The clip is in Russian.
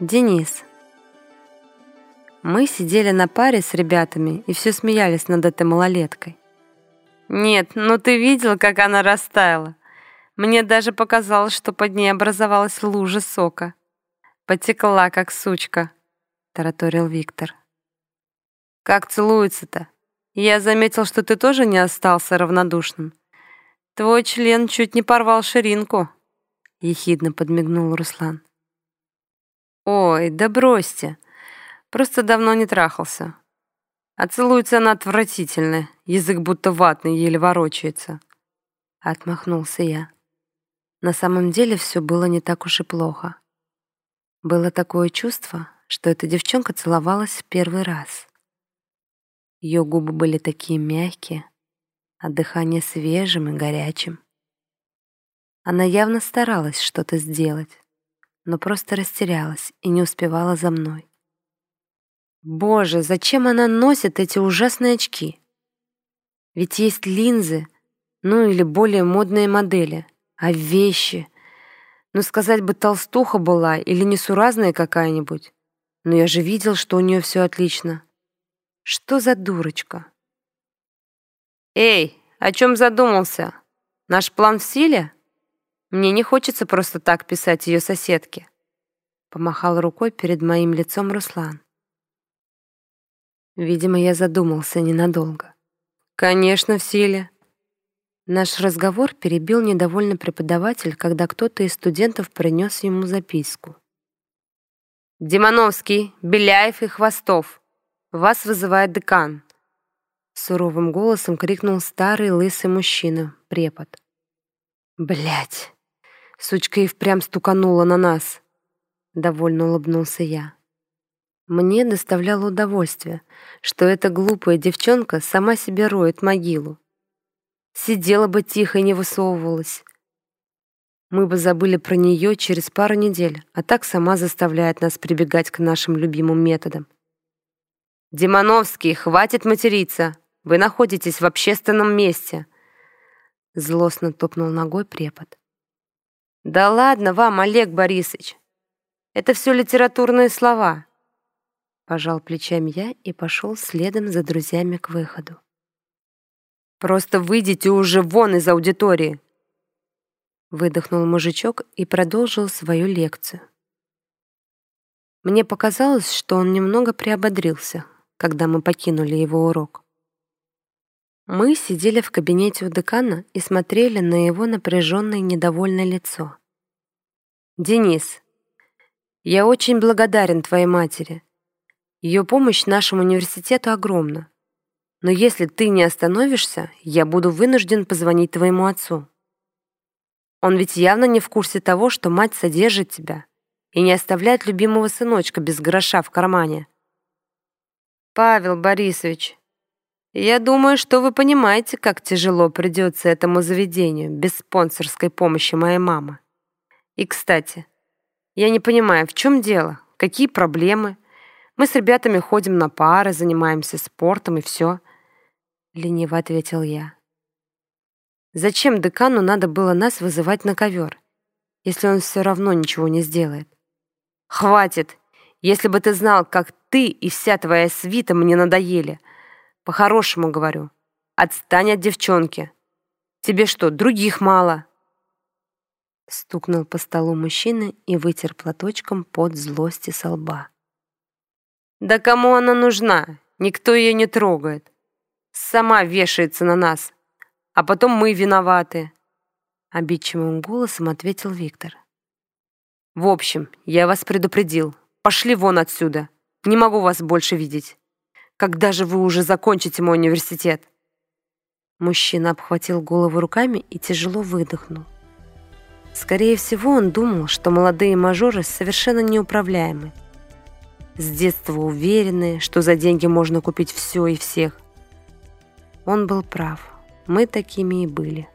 Денис. Мы сидели на паре с ребятами и все смеялись над этой малолеткой. Нет, ну ты видел, как она растаяла? Мне даже показалось, что под ней образовалась лужа сока. Потекла, как сучка, тараторил Виктор. Как целуется-то? Я заметил, что ты тоже не остался равнодушным. Твой член чуть не порвал ширинку, ехидно подмигнул Руслан. Ой, да бросьте. Просто давно не трахался. А целуется она отвратительно, язык будто ватный, еле ворочается. Отмахнулся я. На самом деле все было не так уж и плохо. Было такое чувство, что эта девчонка целовалась в первый раз. Ее губы были такие мягкие, а дыхание свежим и горячим. Она явно старалась что-то сделать, но просто растерялась и не успевала за мной. Боже, зачем она носит эти ужасные очки? Ведь есть линзы, ну или более модные модели, а вещи... Ну, сказать бы, толстуха была или несуразная какая-нибудь. Но я же видел, что у нее все отлично. Что за дурочка? «Эй, о чем задумался? Наш план в силе?» Мне не хочется просто так писать ее соседке. Помахал рукой перед моим лицом Руслан. Видимо, я задумался ненадолго. Конечно, в силе. Наш разговор перебил недовольный преподаватель, когда кто-то из студентов принес ему записку. «Демоновский, Беляев и Хвостов, вас вызывает декан», суровым голосом крикнул старый лысый мужчина, препод. Блять. Сучка и впрямь стуканула на нас. Довольно улыбнулся я. Мне доставляло удовольствие, что эта глупая девчонка сама себе роет могилу. Сидела бы тихо и не высовывалась. Мы бы забыли про нее через пару недель, а так сама заставляет нас прибегать к нашим любимым методам. «Демоновский, хватит материться! Вы находитесь в общественном месте!» Злостно топнул ногой препод. «Да ладно вам, Олег Борисович! Это все литературные слова!» Пожал плечами я и пошел следом за друзьями к выходу. «Просто выйдите уже вон из аудитории!» Выдохнул мужичок и продолжил свою лекцию. Мне показалось, что он немного приободрился, когда мы покинули его урок. Мы сидели в кабинете у декана и смотрели на его напряженное недовольное лицо. «Денис, я очень благодарен твоей матери. Ее помощь нашему университету огромна. Но если ты не остановишься, я буду вынужден позвонить твоему отцу. Он ведь явно не в курсе того, что мать содержит тебя и не оставляет любимого сыночка без гроша в кармане. Павел Борисович, я думаю, что вы понимаете, как тяжело придется этому заведению без спонсорской помощи моей мамы. И, кстати, я не понимаю, в чем дело, какие проблемы. Мы с ребятами ходим на пары, занимаемся спортом и все. Лениво ответил я. Зачем декану надо было нас вызывать на ковер, если он все равно ничего не сделает? Хватит! Если бы ты знал, как ты и вся твоя свита мне надоели — по-хорошему говорю. Отстань от девчонки. Тебе что, других мало?» Стукнул по столу мужчина и вытер платочком под злости со лба. «Да кому она нужна? Никто ее не трогает. Сама вешается на нас. А потом мы виноваты», — обидчивым голосом ответил Виктор. «В общем, я вас предупредил. Пошли вон отсюда. Не могу вас больше видеть». Когда же вы уже закончите мой университет?» Мужчина обхватил голову руками и тяжело выдохнул. Скорее всего, он думал, что молодые мажоры совершенно неуправляемы. С детства уверенные, что за деньги можно купить все и всех. Он был прав. Мы такими и были.